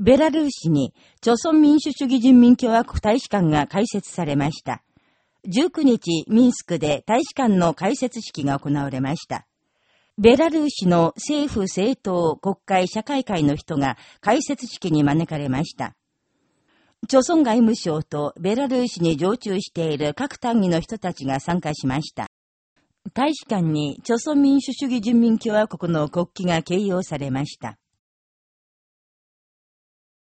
ベラルーシに、朝鮮民主主義人民共和国大使館が開設されました。19日、ミンスクで大使館の開設式が行われました。ベラルーシの政府政党国会社会会の人が開設式に招かれました。朝鮮外務省とベラルーシに常駐している各単位の人たちが参加しました。大使館に朝鮮民主主義人民共和国の国旗が掲揚されました。